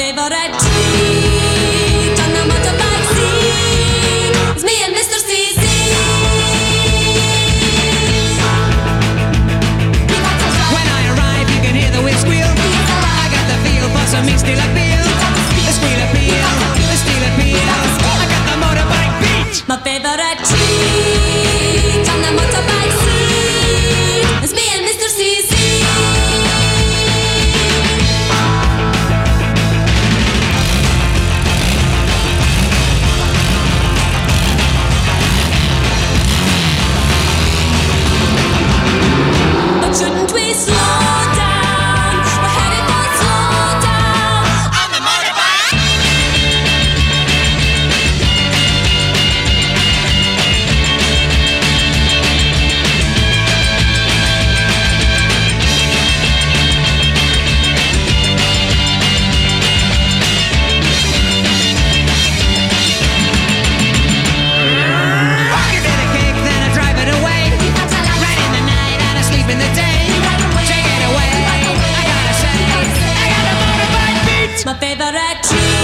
favorite treat on the motorbike me and Mr. When I arrive, you can hear the. I got the feel for. my favorite tree.